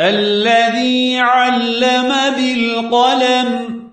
الذي علم بالقلم